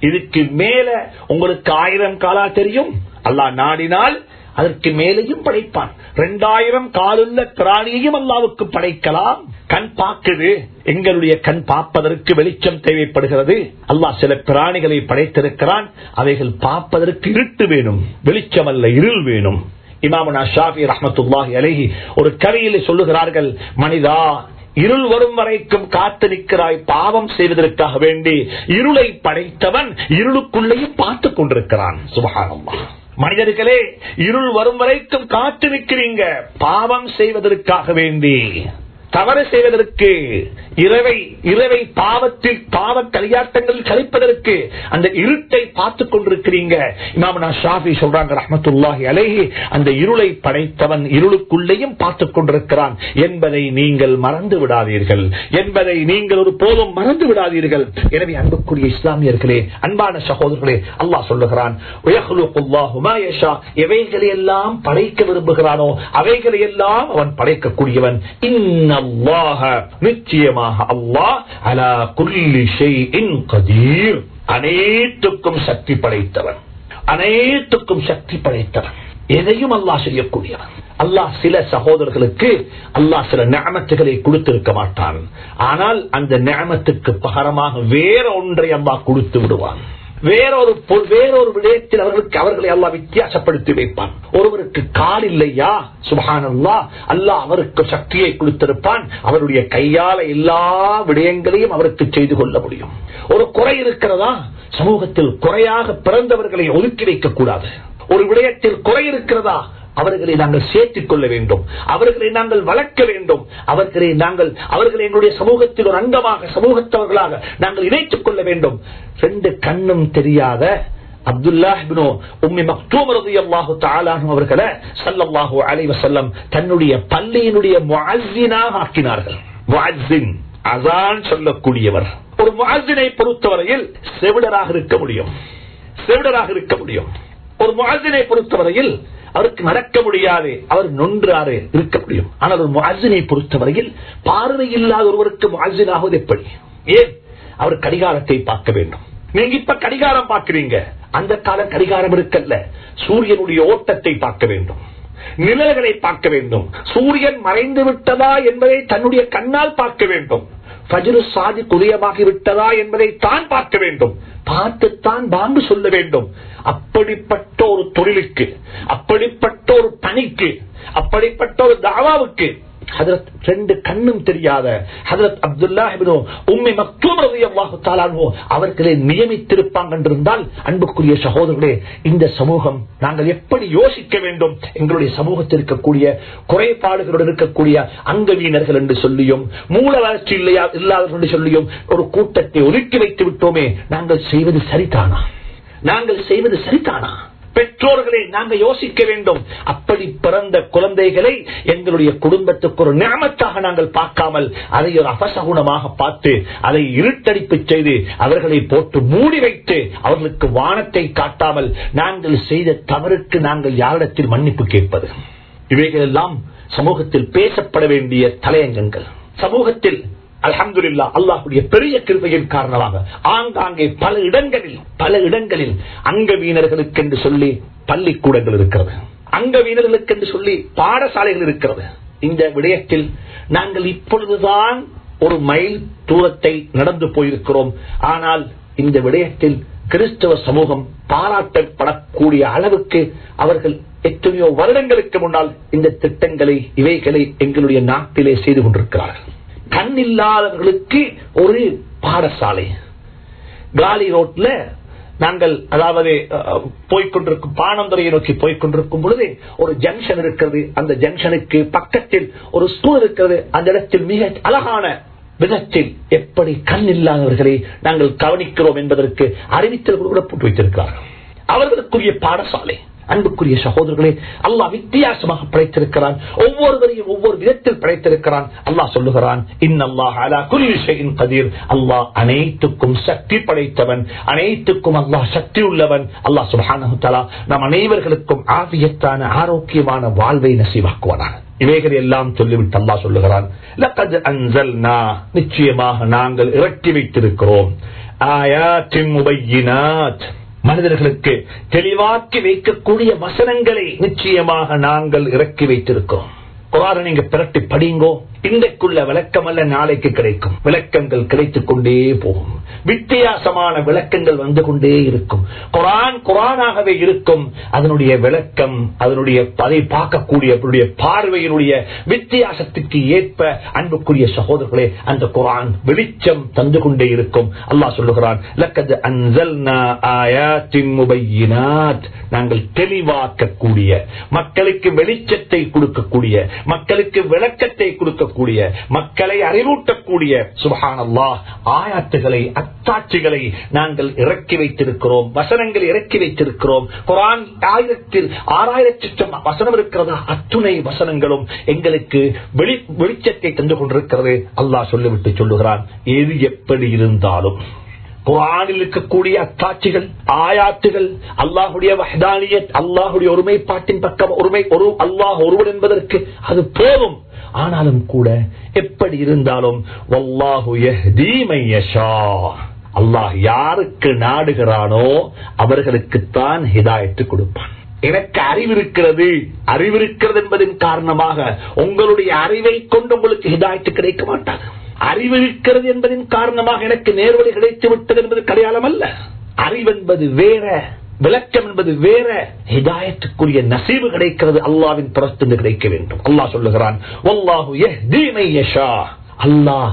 Speaker 1: இதுக்கு மேல உங்களுக்கு ஆயிரம் காலா தெரியும். அல்லாஹ் நாடினால் அதற்கு மேலையும் படைப்பான். இரண்டாயிரம் காலுள்ள பிராணியையும் அல்லாவுக்கு படைக்கலாம். கண் பார்க்குது. எங்களுடைய கண் பார்ப்பதற்கு வெளிச்சம் தேவைப்படுகிறது. அல்லாஹ் சில பிராணிகளை படைத்திருக்கிறான். அவைகள் பார்ப்பதற்கு இருட்டு வேணும். வெளிச்சம் அல்ல இருள் வேணும். இமாமுனா ஷாஃபி ரஹமத்துல்லாஹி அலஹி ஒரு கவியில சொல்லுகிறார்கள் மனிதா இருள் வரும் வரைக்கும் காத்து நிற்கிறாய் பாவம் செய்வதற்காக வேண்டி இருளை படைத்தவன் இருளுக்குள்ளேயும் பார்த்துக் கொண்டிருக்கிறான். சுபகாரம்மா மனிதர்களே இருள் வரும் வரைக்கும் காத்து நிற்கிறீங்க பாவம் செய்வதற்காக வேண்டி. தவறு செய்வதற்கு இரவை இரவை பாவத்தில் பாவ கலியாட்டங்கள் கழிப்பதற்கு அந்த இருட்டை பார்த்து கொண்டிருக்கிறீங்க. இமாமனா ஷாஃபி சொல்றாங்க ரஹமத்துல்லாஹி அலேஹி அந்த இருளை படைத்தவன் இருளுக்குள்ளேயும் பார்த்து கொண்டிருக்கிறான். என்பதை நீங்கள் மறந்து விடாதீர்கள். என்பதை நீங்கள் ஒரு போதும் மறந்து விடாதீர்கள். எனவே அன்புக்குரிய இஸ்லாமியர்களே அன்பான சகோதரர்களே அல்லாஹ் சொல்லுகிறான் எவைகளை எல்லாம் படைக்க விரும்புகிறானோ அவைகளை எல்லாம் அவன் படைக்கக்கூடியவன். இன்னல்லாஹ நிச்சயமாக அல்லாஹ் அலா குல்லி ஷைஇன் கதீர். அனைத்துக்கும் சக்தி படைத்தவன். அனைத்துக்கும் சக்தி படைத்தவன். எதையும் அல்லாஹ் செய்யக்கூடியவன். அல்லாஹ் சில சகோதரர்களுக்கு அல்லாஹ் சில நியமத்துகளை கொடுத்திருக்க மாட்டான். ஆனால் அந்த நியமத்துக்கு பகரமாக வேற ஒன்றை அல்லாஹ் கொடுத்து விடுவான். வேறொரு வேறொரு விடயத்தில் அவர்களுக்கு அவர்களை அல்லாஹ் வித்தியாசப்படுத்தி வைப்பான். ஒருவருக்கு கால் இல்லையா? சுபானல்லா அல்லாஹ் அவருக்கு சக்தியை கொடுத்திருப்பான். அவருடைய கையால எல்லா விடயங்களையும் அவருக்கு செய்து கொள்ள முடியும். ஒரு குறை இருக்கிறதா? சமூகத்தில் குறையாக பிறந்தவர்களை ஒதுக்கி வைக்க கூடாது ஒரு விடயத்தில் குறை இருக்கிறதா? அவர்களை நாங்கள் சேர்த்துக் கொள்ள வேண்டும். அவர்களை நாங்கள் வளர்க்க வேண்டும். அவர்களை நாங்கள் அவர்களை எங்களுடைய சமூகத்தில் ஒரு அங்கமாக சமூகத்தவர்களாக நாங்கள் இணைத்துக் கொள்ள வேண்டும். ரெண்டு கண்ணும் தெரியாத அவர்களை சல்லல்லாஹு அலைவ செல்லம் தன்னுடைய பள்ளியினுடைய ஆக்கினார்கள். அதான் சொல்லக்கூடியவர். ஒரு முஅஸ்ஸினை பொறுத்தவரையில் செவிடராக இருக்க முடியும். செவிடராக இருக்க முடியும். ஒரு முஅஸ்ஸினை பொறுத்தவரையில் அவருக்கு நடக்க முடியாது. அவர் நொன்றாறு இருக்க முடியும். ஆனால் ஒரு முஅஸ்ஸினை பொறுத்தவரையில் பார்வை இல்லாத ஒருவருக்கு முஅஸ்ஸினாவது எப்படி? ஏன்? அவர் கடிகாரத்தை பார்க்க வேண்டும். நீங்க இப்ப கடிகாரம் பார்க்கிறீங்க. அந்த கால கடிகாரம் இருக்கல்ல. சூரியனுடைய ஓட்டத்தை பார்க்க வேண்டும். நிழல்களை பார்க்க வேண்டும். சூரியன் மறைந்து விட்டதா என்பதை தன்னுடைய கண்ணால் பார்க்க வேண்டும். பஜ்ரு சாதி குதியமாகி விட்டதா என்பதை தான் பார்க்க வேண்டும். பார்த்துத்தான் பாங்கு சொல்ல வேண்டும். அப்படிப்பட்ட ஒரு தொழிலுக்கு அப்படிப்பட்ட ஒரு பணிக்கு அப்படிப்பட்ட ஒரு தாவாவுக்கு ஹதரத் ரெண்டு கண்ணும் தெரியாத ஹதரத் அப்துல்லா உண்மை மக்தூமோ அவர்களை நியமித்திருப்பாங்க என்றிருந்தால் அன்புக்குரிய சகோதரர்களே இந்த சமூகம் நாங்கள் எப்படி யோசிக்க வேண்டும்? எங்களுடைய சமூகத்தில் இருக்கக்கூடிய குறைபாடுகளுடன் இருக்கக்கூடிய அங்கவீனர்கள் என்று சொல்லியும் மூல வளர்ச்சி இல்லையா இல்லாதவர்கள் என்று சொல்லியும் ஒரு கூட்டத்தை ஒதுக்கி வைத்து விட்டோமே நாங்கள் செய்வது சரிதானா? நாங்கள் செய்வது சரிதானா? பெற்றோர்களை நாங்கள் யோசிக்க வேண்டும். அப்படி பிறந்த குழந்தைகளை எங்களுடைய குடும்பத்துக்கு ஒரு நியமத்தாக நாங்கள் பார்க்காமல் அதை ஒரு அபசகுணமாக பார்த்து அதை இருட்டடிப்பு செய்து அவர்களை போட்டு மூடி வைத்து அவர்களுக்கு வானத்தை காட்டாமல் நாங்கள் செய்த தவறுக்கு நாங்கள் யாரிடத்தில் மன்னிப்பு கேட்பது? இவைகள் எல்லாம் சமூகத்தில் பேசப்பட வேண்டிய தலையங்கங்கள். சமூகத்தில் அலமதுல்லா அல்லாஹுடைய பெரிய கிருபையின் காரணமாக. ஆங்காங்கே பல இடங்களில் பல இடங்களில் அங்கவீனர்களுக்கு என்று சொல்லி பள்ளிக்கூடங்கள் இருக்கிறது. அங்கவீனர்களுக்கு என்று சொல்லி பாடசாலைகள் இருக்கிறது. இந்த விடயத்தில் நாங்கள் இப்பொழுதுதான் ஒரு மைல் தூரத்தை நடந்து போயிருக்கிறோம். ஆனால் இந்த விடயத்தில் கிறிஸ்தவ சமூகம் பாராட்டப்படக்கூடிய அளவுக்கு அவர்கள் எத்தனையோ வருடங்களுக்கு முன்னால் இந்த திட்டங்களை இவைகளை எங்களுடைய நாட்டிலே செய்து கொண்டிருக்கிறார்கள். கண் இல்லாதவர்களுக்கு ஒரு பாடசாலை. காலி ரோட்ல நாங்கள் அதாவது போய்கொண்டிருக்கும் பானந்துறையை நோக்கி போய்கொண்டிருக்கும் பொழுது ஒரு ஜங்ஷன் இருக்கிறது. அந்த ஜங்ஷனுக்கு பக்கத்தில் ஒரு ஸ்கூல் இருக்கிறது. அந்த இடத்தில் மிக அழகான விதத்தில் எப்படி கண் இல்லாதவர்களை நாங்கள் கவனிக்கிறோம் என்பதற்கு அறிவித்தல் கூட போட்டு வைத்திருக்கிறார்கள். அவர்களுக்குரிய பாடசாலை. அன்புக்குரிய சகோதரர்களே அல்லாஹ் வித்தியாசமாக படைத்திருக்கிறான் ஒவ்வொருவரையும் ஒவ்வொரு விதத்தில் படைத்திருக்கிறான் அல்லாஹ் சொல்லுகிறான் கதிர். அல்லாஹ் அனைத்துக்கும் சக்தி படைத்தவன். அனைத்துக்கும் அல்லாஹ் சக்தி உள்ளவன். அல்லாஹ் சுபானா நம் அனைவர்களுக்கும் ஆவியத்தான ஆரோக்கியமான வாழ்வை நசிவாக்குவானான் இவைகள் எல்லாம் சொல்லிவிட்டு அல்லா சொல்லுகிறான் நிச்சயமாக நாங்கள் இறக்கி வைத்திருக்கிறோம். ஆயாத்தின் முபையினாத். மனிதர்களுக்கு தெளிவாக்கி வைக்கக்கூடிய வசனங்களை நிச்சயமாக நாங்கள் இறக்கி வைத்திருக்கிறோம். குரான நீங்க பிரட்டி படிங்கோ. இன்றைக்குள்ள விளக்கமல்ல நாளைக்கு கிடைக்கும். விளக்கங்கள் கிடைத்துக் கொண்டே போகும். வித்தியாசமான விளக்கங்கள் வந்து கொண்டே இருக்கும். குரான் குரானாகவே இருக்கும். அதனுடைய விளக்கம் அதனுடைய அதை பார்க்கக்கூடிய பார்வையினுடைய வித்தியாசத்துக்கு ஏற்ப அன்புக்குரிய சகோதரர்களே அந்த குரான் வெளிச்சம் தந்து கொண்டே இருக்கும். அல்லாஹ் சொல்லுகிறான் நாங்கள் தெளிவாக்கக்கூடிய மக்களுக்கு வெளிச்சத்தை கொடுக்கக்கூடிய மக்களுக்கு விளக்கத்தை கொடுக்க கொடுக்கக்கூடிய மக்களை அறிவூட்டக்கூடிய சுபஹானல்லாஹ் ஆயாத்துகளை அத்தாட்சிகளை நாங்கள் இறக்கி வைத்திருக்கிறோம் வசனங்கள் இறக்கி வைத்திருக்கிறோம். குரான் ஆயிரத்தில் ஆறாயிரத்தி வசனம் இருக்கிறதா? அத்துணை வசனங்களும் எங்களுக்கு வெளி வெளிச்சத்தை தந்து கொண்டிருக்கிறது. அல்லாஹ் சொல்லிவிட்டு சொல்லுகிறான் எது எப்படி இருந்தாலும். குரானில் இருக்கக்கூடிய அத்தாட்சிகள் ஆயாத்துகள் அல்லாஹுடைய வஹதானியத் அல்லாஹுடைய ஒருமைப்பாட்டின் பக்கம் ஒருமை ஒரு அல்லாஹ் ஒருவன் என்பதற்கு அது போதும். ஆனாலும் கூட எப்படி இருந்தாலும் அல்லாஹ் யாருக்கு நாடுகிறானோ அவர்களுக்குத்தான் ஹிதாயத்து கொடுப்பான். எனக்கு அறிவிருக்கிறது அறிவிருக்கிறது அறிவு இருக்கிறது என்பதன் காரணமாக உங்களுடைய அறிவை கொண்டு உங்களுக்கு ஹிதாயத்து கிடைக்க மாட்டார் அறிவு இருக்கிறது என்பதன் காரணமாக எனக்கு நேர்வழி கிடைத்து விட்டது என்பது கடையாளம் அல்ல. அறிவென்பது வேற. விளக்கம் என்பது வேற ஹிதாயத்துக்குரிய நசீவு கிடைக்கிறது. அல்லாவின் புறத்திலிருந்து கிடைக்க வேண்டும். அல்லாஹ் சொல்லுகிறான் அல்லாஹ்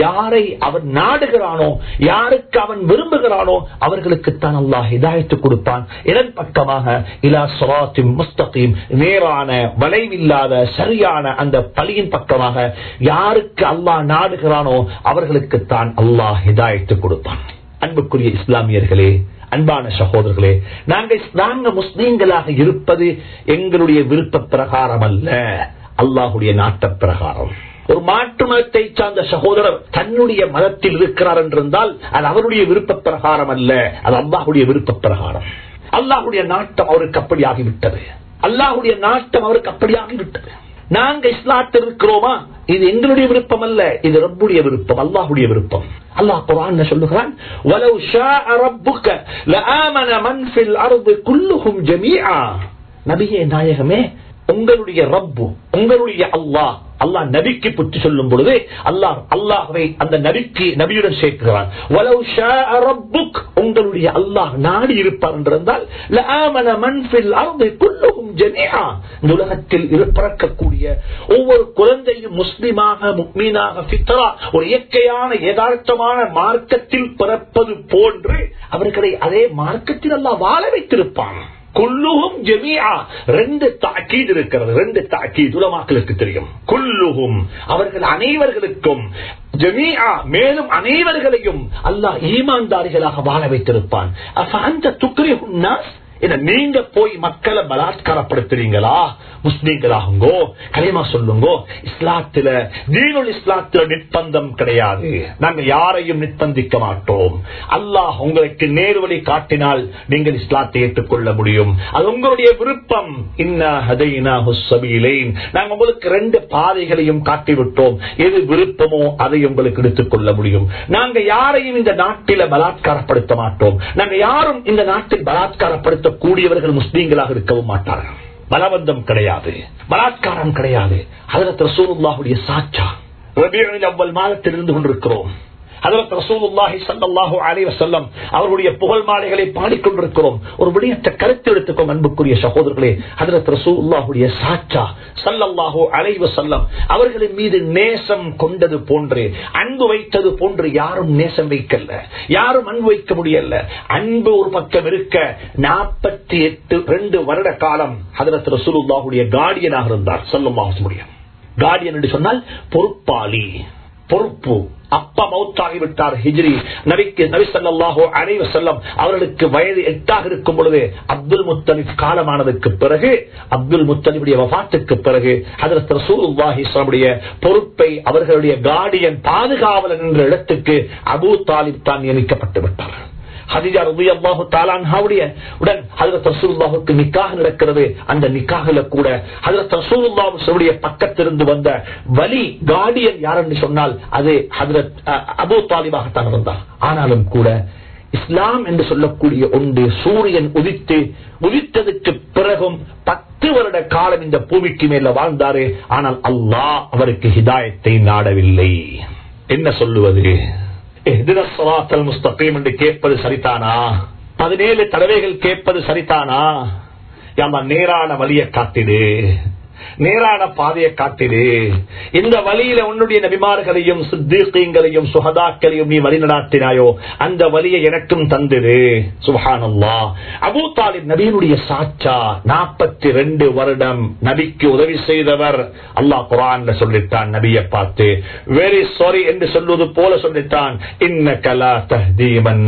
Speaker 1: யாரை அவன் நாடுகிறானோ யாருக்கு அவன் விரும்புகிறானோ அவர்களுக்குத்தான் அல்லாஹ் ஹிதாயத்து கொடுப்பான் இதன் பக்கமாக இலா சலாத்தின் முஸ்தகீம் நேரான வளைவில்லாத சரியான அந்த பலியின் பக்கமாக யாருக்கு அல்லாஹ் நாடுகிறானோ அவர்களுக்குத்தான் அல்லாஹ் ஹிதாயத்து கொடுப்பான் அன்புக்குரிய இஸ்லாமியர்களே அன்பான சகோதரர்களே நாங்கள் நாங்க முஸ்லீம்களாக இருப்பது எங்களுடைய விருப்ப பிரகாரம் அல்ல அல்லாஹுடைய நாட்ட பிரகாரம் ஒரு மாற்று மதத்தை சார்ந்த சகோதரர் தன்னுடைய மதத்தில் இருக்கிறார் என்றிருந்தால் அது அவருடைய விருப்ப பிரகாரம் அல்ல அது அல்லாஹுடைய விருப்ப பிரகாரம் அல்லாஹுடைய நாட்டம் அவருக்கு அப்படி ஆகிவிட்டது அல்லாஹுடைய நாட்டம் அவருக்கு அப்படி ஆகிவிட்டது நாங்க இஸ்லாத்தில் இருக்கிறோமா? இது எங்களுடைய விருப்பம் அல்ல இது ரப்புடைய விருப்பம் அல்லாஹுடைய விருப்பம் அல்லாஹ் குரான் சொல்லுகிறான் وَلَوْ شَاءَ رَبُّكَ لَآمَنَ مَنْ فِي الْأَرْضِ كُلُّهُمْ جَمِيعًا நபியே நாயகமே உங்களுடைய ரப்பு உங்களுடைய அல்லாஹ் அல்லாஹ் நபிக்கு புத்தி சொல்லும் பொழுது அல்லாஹ் அல்லாஹை அந்த நபிக்கு நபியுடன் சேர்க்கிறான். உங்களுடைய அல்லாஹ் நாடி இருப்பார் என்றிருந்தால் உலகத்தில் பிறக்கக்கூடிய ஒவ்வொரு குழந்தையும் முஸ்லிமாக முக்மீனாக பித்தரா ஒரு இயற்கையான யதார்த்தமான மார்க்கத்தில் பிறப்பது போன்று அவர்களை அதே மார்க்கத்தில் அல்லாஹ் வாழ வைத்திருப்பான். குல்லுகும் ஜெமியா ரெண்டு தாக்கீது இருக்கிறது. ரெண்டு தாக்கீது உலமாக்களுக்கு தெரியும். குல்லுகும் அவர்கள் அனைவர்களுக்கும் ஜெமியா மேலும் அனைவர்களையும் அல்லாஹ் ஈமான்தாரிகளாக வாழ வைத்திருப்பான். துக்ரி நீங்க போய் மக்களை பலாத்காரப்படுத்துறீங்களா? முஸ்லீம்களாகுங்கோ களிமா சொல்லுங்கோ இஸ்லாத்தில தீனுல் இஸ்லாத்தில நிர்பந்தம் கிடையாது. நாங்கள் யாரையும் நிர்பந்திக்க மாட்டோம். அல்லாஹ் உங்களுக்கு நேர்வழி காட்டினால் நீங்கள் இஸ்லாத்தை ஏற்றுக்கொள்ள முடியும். அது உங்களுடைய விருப்பம். நாங்கள் உங்களுக்கு ரெண்டு பாதைகளையும் காட்டிவிட்டோம். எது விருப்பமோ அதை உங்களுக்கு எடுத்துக் கொள்ள முடியும். நாங்க யாரையும் இந்த நாட்டில பலாத்காரப்படுத்த மாட்டோம். நாங்க யாரும் இந்த நாட்டில் பலாத்காரப்படுத்த கூடியவர்கள் முஸ்லீம்களாக இருக்கவும் மாட்டார்கள். பலவந்தம் கிடையாது. பலாத்காரம் கிடையாது. அதற்கு ரசூலுல்லாஹுடைய சாட்சா. ரபியுல் அவ்வல் மாதத்தில் இருந்து கொண்டிருக்கிறோம். அதற்கு ரசூலுல்லாஹி ஸல்லல்லாஹு அலைஹி அவருடைய புகழ் மாலைகளை பாடிக்கொண்டிருக்கிறோம் ஒரு விடயத்தை கருத்து எடுத்துக்கோம் அன்புக்குரிய சகோதரர்களே. அதற்கு ரசூல்லாஹுடைய சாச்சா ஸல்லல்லாஹு அலைவ வஸல்லம் அவர்களின் மீது நேசம் கொண்டது போன்று அன்பு வைத்தது போன்று யாரும் நேசம் வைக்கல யாரும் அன்பு வைக்க முடியல அன்பு ஒரு பக்கம் இருக்க நாற்பத்தி எட்டு ரெண்டு வருட காலம் அதற்கு ரசூலுல்லாஹுடைய கார்டியனாக இருந்தார் ஸல்லல்லாஹு முடியும் கார்டியன் என்று சொன்னால் பொறுப்பாளி பொறுப்பு. அப்பா மௌத்தாகிவிட்டார் ஹிஜ்ரி. நபிக்கு நபி சல்லாஹோ அனைவ செல்லம் அவர்களுக்கு வயது எட்டாக இருக்கும் பொழுது அப்துல் முத்தலிப் காலமானதுக்கு பிறகு அப்துல் முத்தலிபுடைய வபாத்துக்கு பிறகு அதற்கு ரசூலுல்லாஹிஸ்லாமுடைய பொறுப்பை அவர்களுடைய கார்டியன் பாதுகாவலன் என்ற இடத்துக்கு அபு தாலிப் தான் நியமிக்கப்பட்டு விட்டார் ஹதிஜா ரபி அல்லாஹு தாலான்ஹாவுடைய உடன் ஹதரத் ரசூல்லாவுக்கு நிக்காக நடக்கிறது. அந்த நிக்காகல கூட ஹதரத் ரசூலுல்லாஹுடைய பக்கத்திலிருந்து வந்த வலி கார்டியன் யாருன்னு சொன்னால் அது ஹதரத் அபு தாலிபாகத்தான் இருந்தார். ஆனாலும் கூட இஸ்லாம் என்று சொல்லக்கூடிய ஒன்று சூரியன் உதித்து உதித்ததுக்கு பிறகும் பத்து வருட காலம் இந்த பூமிக்கு மேல வாழ்ந்தாரு. ஆனால் அல்லாஹ் அவருக்கு ஹிதாயத்தை நாடவில்லை. என்ன சொல்லுவது? முஸ்தகீம் என்று கேட்பது சரிதானா பதினேழு தடவைகள் கேட்பது சரிதானா யாமா நேரான வழியை காத்திடு நேரான பாதையை காட்டிடு இந்த வழியில உன்னுடைய நபிமார்களையும் சித்தீக்கங்களையும் சுகதாக்களையும் நீ வழிநடாத்தினாயோ அந்த வழியை எனக்கும் தந்துடு சுஹானல்லா அபு தாலிப் நபியினுடைய சாச்சா நாற்பத்தி ரெண்டு வருடம் நபிக்கு உதவி செய்தவர். அல்லாஹ் குரான் சொல்லிட்டான் நபியை பார்த்து வெரி சாரி என்று சொல்வது போல சொல்லிட்டான். இன்ன கலா தஹ்தீமன்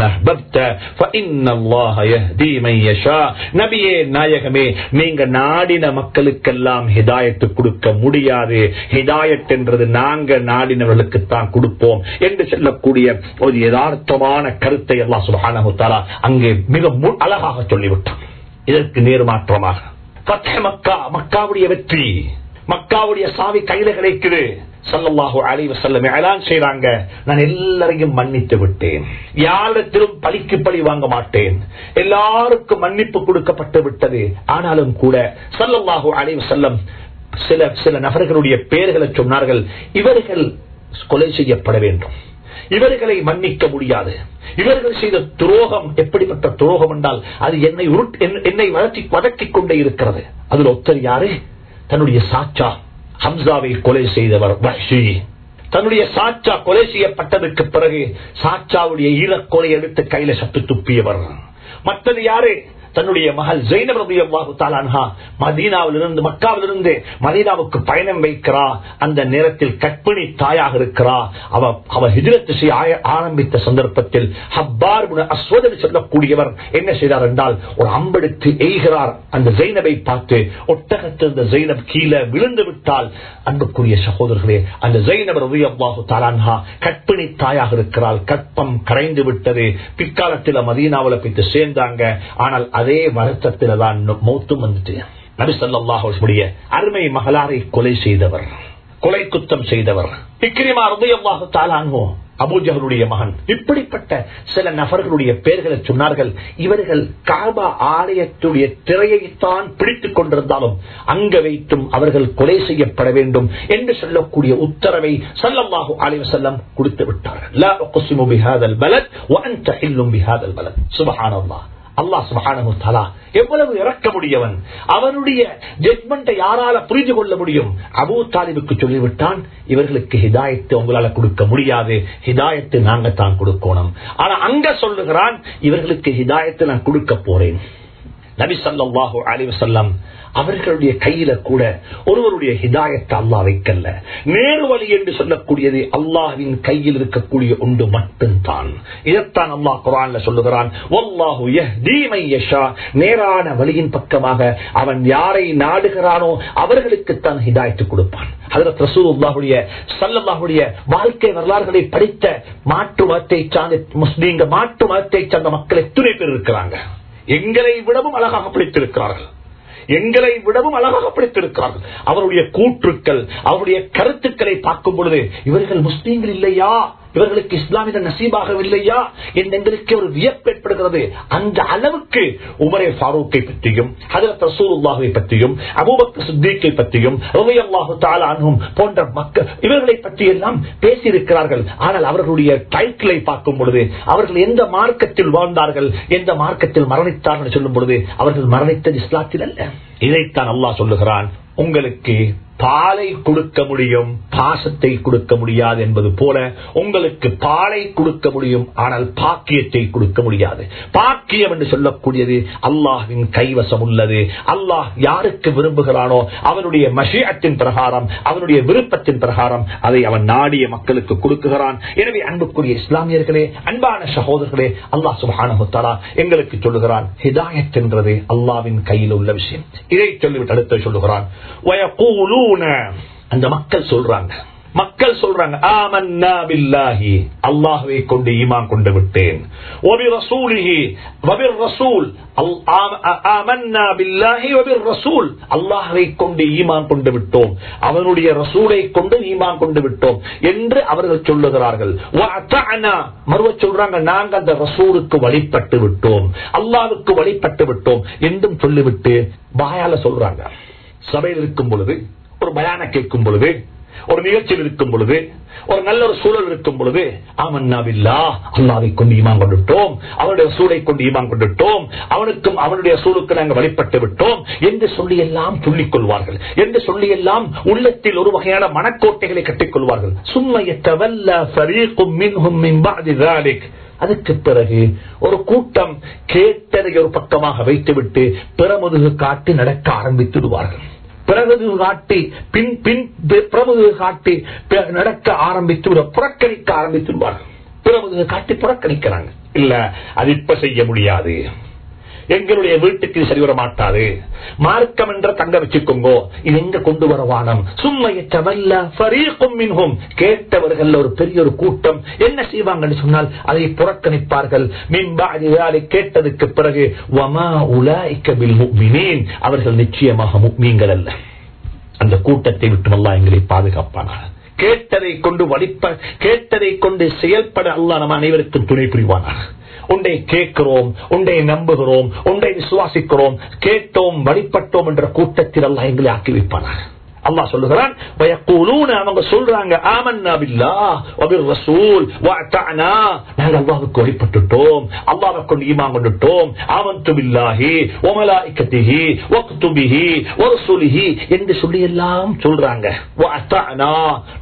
Speaker 1: நபியே நாயகமே நீங்க நாடின மக்களுக்கெல்லாம் ஹிதாய் ஹிதாயத்து கொடுக்க முடியாது. ஹிதாயத் என்றது நாங்க நாடினவர்களுக்கு தான் கொடுப்போம் என்று சொல்லக்கூடிய ஒரு யதார்த்தமான கருத்தை எல்லாம் சுபானா அங்கே மிக அழகாக சொல்லிவிட்டான். இதற்கு நேர்மாற்றமாக. மக்கா மக்காவுடைய வெற்றி. மக்காவுடைய சாவி கையில கிடைக்குது. சல்லல்லாஹு அலைஹி வஸல்லம் எலான் செய்றாங்க. நான் எல்லாரையும் மன்னித்து விட்டேன். யாரிடத்திலும் பழிக்கு பழி வாங்க மாட்டேன். எல்லாருக்கும் மன்னிப்பு கொடுக்கப்பட்டு விட்டது. ஆனாலும் கூட சல்லல்லாஹு அலைஹி வஸல்லம் சில சில நபர்களுடைய பெயர்களை சொன்னார்கள் இவர்கள் கொலை செய்யப்பட வேண்டும். இவர்களை மன்னிக்க முடியாது. இவர்கள் செய்த துரோகம் எப்படிப்பட்ட துரோகம் என்றால் அது என்னை என்னை வளர்ச்சி வதக்கிக் கொண்டே இருக்கிறது. அதில் ஒத்தர் யாரு? தன்னுடைய சாச்சா ஹம்சாவை கொலை செய்தவர் வஹ்ஷி. தன்னுடைய சாச்சா கொலை செய்யப்பட்டதற்கு பிறகு சாச்சாவுடைய ஈழக்கொலை எடுத்து கையில சத்து துப்பியவர். மற்றது யாரு? தன்னுடைய மகள் ஜெயினப் மதீனாவிலிருந்து மக்காவிலிருந்து மதீனாவுக்கு பயணம் வைக்கிறா. அந்த நேரத்தில் கற்பிணி தாயாக இருக்கிறா. அவ அவ செய்ய ஆரம்பித்த சந்தர்ப்பத்தில் ஹப்பார் அஸ்வதன் சொல்லக்கூடியவர் என்ன செய்தார் என்றால் ஒரு அம்பெடுத்து எய்கிறார். அந்த ஜெயினபை பார்த்து ஒட்டகத்திருந்த ஜெயினப் கீழே விழுந்து விட்டால் அன்புக்குரிய சகோதரர்களே அந்த ஜெயினப் ரலியல்லாஹு தஆலா தாலான்ஹா கற்பிணி தாயாக இருக்கிறாள். கற்பம் கரைந்து விட்டது. பிற்காலத்தில் மதீனாவில் போய்த்து சேர்ந்தாங்க. ஆனால் அதே வருத்தத்தில் தான் மௌத்தும் வந்துட்டு. நபி ஸல்லல்லாஹு அருமை மகளாரை கொலை செய்தவர் கொலை குத்தம் செய்தவர். இக்ரிமா ரலியல்லாஹு தஆலா அன்ஹு மகன். இப்படிப்பட்ட சில நபர்களுடைய பெயர்களை சொன்னார்கள். இவர்கள் காபா ஆலயத்துடைய திரையைத்தான் பிடித்துக் கொண்டிருந்தாலும் அங்க வைத்தும் அவர்கள் கொலை செய்யப்பட வேண்டும் என்று சொல்லக்கூடிய உத்தரவை சல்லம்மாஹு அலைஹி செல்லம் கொடுத்து விட்டார்கள். அல்லாஹ் சுப்ஹானஹு தஆலா எவ்வளவு இறக்கமுடையவன் அவனுடைய ஜட்மெண்ட்டை யாரால புரிந்து கொள்ள முடியும்? அபூ தாலிபுக்கு சொல்லிவிட்டான் இவர்களுக்கு ஹிதாயத்தை உங்களால கொடுக்க முடியாது. ஹிதாயத்தை நாங்க தான் கொடுக்கணும். ஆனா அங்க சொல்லுகிறான் இவர்களுக்கு ஹிதாயத்தை நான் கொடுக்க போறேன். நபி சல்லாஹு அலைஹி அவர்களுடைய கையில கூட ஒருவருடைய ஹிதாயத்தை அல்லா வைக்கல. நேரு வழி என்று சொல்லக்கூடியது அல்லாஹின் கையில் இருக்கக்கூடிய ஒன்று மட்டும்தான். இதைத்தான் அல்லாஹ் குரான்ல சொல்லுகிறான் நேரான வழியின் பக்கமாக அவன் யாரை நாடுகிறானோ அவர்களுக்கு தான் ஹிதாயத்து கொடுப்பான். ஹஜரத் ரசூலுல்லாஹுடைய ஸல்லல்லாஹுடைய வாழ்க்கை வரலாறுகளை படித்த மாற்று மதத்தை சார்ந்த முஸ்லீம்கள் மாற்று மதத்தை சார்ந்த மக்கள் எத்தனை பேர் இருக்கிறாங்க? எங்களை விடவும் அழகாக பிடித்திருக்கிறார்கள். எங்களை விடவும் அழகாக பிடித்திருக்கிறார்கள். அவருடைய கூற்றுக்கள் அவருடைய கருத்துக்களை பார்க்கும் பொழுது இவர்கள் முஸ்லீம்கள் இல்லையா? இவர்களுக்கு இஸ்லாமிய நசீபாகவில்லையா? என்று எங்களுக்கு ஒரு வியப்பு ஏற்படுகிறது. அந்த அளவுக்கு உமரே ஃபாரூக்கை பற்றியும் ஹதரத் ரசூலுல்லாஹை பற்றியும் அபூபக் சித்திகை பற்றியும் ரலியல்லாஹு தஆலா போன்ற மக்கள் இவர்களை பற்றி எல்லாம் பேசியிருக்கிறார்கள். ஆனால் அவர்களுடைய டைட்டிலை பார்க்கும் பொழுது அவர்கள் எந்த மார்க்கத்தில் வாழ்ந்தார்கள் எந்த மார்க்கத்தில் மரணித்தார்கள் என்று சொல்லும் பொழுது அவர்கள் மரணித்தது இஸ்லாத்தில் அல்ல. இதைத்தான் அல்லாஹ் சொல்லுகிறான். உங்களுக்கு பாலை கொடுக்க முடியும் பாசத்தை கொடுக்க முடியாது என்பது போல உங்களுக்கு பாலை கொடுக்க முடியும் ஆனால் பாக்கியத்தை கொடுக்க முடியாது. பாக்கியம் என்று சொல்லக்கூடியது அல்லாஹின் கைவசம் உள்ளது. அல்லாஹ் யாருக்கு விரும்புகிறானோ அவனுடைய மஷியத்தின் பிரகாரம் அவனுடைய விருப்பத்தின் பிரகாரம் அதை அவன் நாடிய மக்களுக்கு கொடுக்குகிறான். எனவே அன்புக்குரிய இஸ்லாமியர்களே அன்பான சகோதரர்களே அல்லாஹ் சுபஹானஹு எங்களுக்கு சொல்லுகிறான் ஹிதாயத் என்றது அல்லாவின் கையில் உள்ள விஷயம். இதை சொல்லிவிட்டு அடுத்து சொல்லுகிறான் அந்த மக்கள் சொல்றாங்க. மக்கள் சொல்றாங்க ஆமன்னா பில்லாஹி அல்லாஹுவை கொண்டு ஈமான் கொண்டு விட்டேன். வபி ரசூலிஹி வபிர் ரசூல் ஆமன்னா பில்லாஹி வபிர் ரசூல். அல்லாஹ்வை கொண்டு ஈமான் கொண்டு விட்டோம். அவனுடைய ரசூலை கொண்டு ஈமான் கொண்டு விட்டோம். என்று அவர்கள் சொல்லுகிறார்கள். மறுவ சொல்றாங்க நாங்க அந்த ரசூலுக்கு வழிபட்டு விட்டோம். அல்லாவுக்கு வழிபட்டு விட்டோம். என்றும் சொல்லிவிட்டு வாயால சொல்றாங்க. சபையில் இருக்கும் பொழுது ஒரு பயான கேட்கும் பொழுது ஒரு நிகழ்ச்சியில் இருக்கும் பொழுது ஒரு நல்ல ஒரு சூழல் இருக்கும் பொழுது ஆமன்னாவில்லா அல்லாவை கொண்டு ஈமான் கொண்டுட்டோம் அவருடைய சூளை கொண்டு ஈமான் கொண்டுட்டோம் அவனுக்கும் அவனுடைய சூழுக்கு நாங்கள் வழிபட்டு விட்டோம். என்று சொல்லி எல்லாம் சொல்லிக் கொள்வார்கள். என்று சொல்லி எல்லாம் உள்ளத்தில் ஒரு வகையான மனக்கோட்டைகளை கட்டிக் கொள்வார்கள். சும்மைய அதுக்கு பிறகு ஒரு கூட்டம் கேட்டதை ஒரு பக்கமாக வைத்துவிட்டு பிறமுதுகு காட்டி நடக்க ஆரம்பித்து விடுவார்கள் பிறகு காட்டி பின் பின் பிரமுது காட்டி நடக்க ஆரம்பித்து விட புறக்கணிக்க ஆரம்பித்து விடுவார்கள். பிறகு காட்டி புறக்கணிக்கிறாங்க. இல்ல அது இப்ப செய்ய முடியாது. எங்களுடைய வீட்டுக்கு சரி வர மாட்டாது மார்க்கம் என்ற தங்க வச்சுக்கோங்கோ இது எங்க கொண்டு வர வானம்? மின்ஹும். கேட்டவர்கள் ஒரு பெரிய ஒரு கூட்டம். என்ன செய்வாங்கன்னு சொன்னால் அதை புறக்கணிப்பார்கள். மின்பாதி கேட்டதுக்கு பிறகு வமா உலாய்க்கபில் முக்மினேன். அவர்கள் நிச்சயமாக முக்மீங்கள் அல்ல. அந்த கூட்டத்தை விட்டு அல்லா எங்களை பாதுகாப்பானார் கேட்டதை கொண்டு வலிப்ப கேட்டதை கொண்டு செயல்பட அல்லா நம்ம அனைவருக்கும் துணை புரிவானார் உண்டை கேட்கிறோம் உண்டை நம்புகிறோம் உண்டை விசுவாசிக்கிறோம் கேட்டோம் வழிபட்டோம் என்ற கூட்டத்தில் அல்லா எங்களை ஆக்கி வைப்பானாக. அல்லாஹ் சொல்லுகிறான் அவங்க சொல்றாங்க ஆமன்னா பில்லாஹ் வபிர் ரசூல் வஅதனா நாங்க அல்லாஹ்வுக்கு வழிபட்டுட்டோம் அல்லாஹ்வை கொண்டு ஈமான் கொண்டுட்டோம். ஆமன்து பில்லாஹி வ மலாயிகத்திஹி வ குதுபிஹி வ ரசூலிஹி என்று சொல்லி எல்லாம் சொல்றாங்க. வஅதனா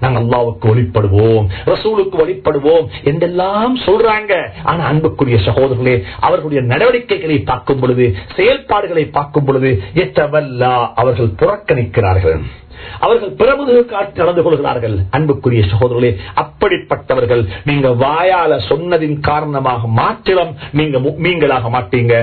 Speaker 1: நாங்க அல்லாஹ்வுக்கு வழிபடுவோம் ரசூலுக்கு வழிபடுவோம் என்றெல்லாம் சொல்றாங்க. ஆனா அன்புக்குரிய சகோதரர்களே அவர்களுடைய நடவடிக்கைகளை பார்க்கும் பொழுது செயல்பாடுகளை பார்க்கும் பொழுது எத்தவல்லா அவர்கள் புறக்கணிக்கிறார்கள். அவர்கள் பிரபுகள் காட்டி நடந்து கொள்கிறார்கள். அன்புக்குரிய சகோதரர்களே அப்படிப்பட்டவர்கள் நீங்க வாயால சொன்னதின் காரணமாக மாத்திரம் நீங்க மீங்களாக மாட்டீங்க.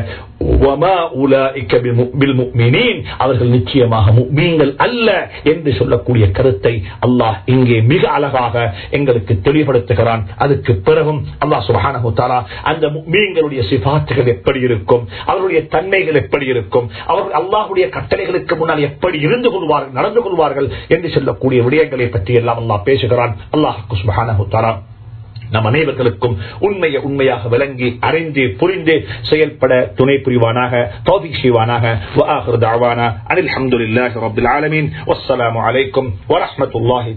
Speaker 1: அவர்கள் நிச்சயமாக மீங்கள் அல்ல என்று சொல்லக்கூடிய கருத்தை அல்லாஹ் இங்கே மிக அழகாக எங்களுக்கு தெளிவுபடுத்துகிறான். அதுக்கு பிறகும் அல்லாஹ் சுபஹானஹு அந்த மீன்களுடைய சிபாத்துகள் எப்படி இருக்கும்? அவருடைய தன்மைகள் எப்படி இருக்கும்? அவர்கள் அல்லாஹுடைய கட்டளைகளுக்கு முன்னால் எப்படி இருந்து கொள்வார்கள் நடந்து கொள்வார்கள் என்று சொல்லக்கூடிய விடயங்களை பற்றி எல்லாம் அல்லாஹ் பேசுகிறான். அல்லாஹ் சுபஹானஹு தஆலா. நம் அனைவர்களுக்கும் உண்மையை உண்மையாக விளங்கி அறிந்து புரிந்து செயல்பட துணை புரிவானாக தோதி செய்வானாக. அனில் அஹமதுல்லாஹி அப்துல் ஆலமீன். வசலாம் அலைக்கும். வரமத்துல்லாஹி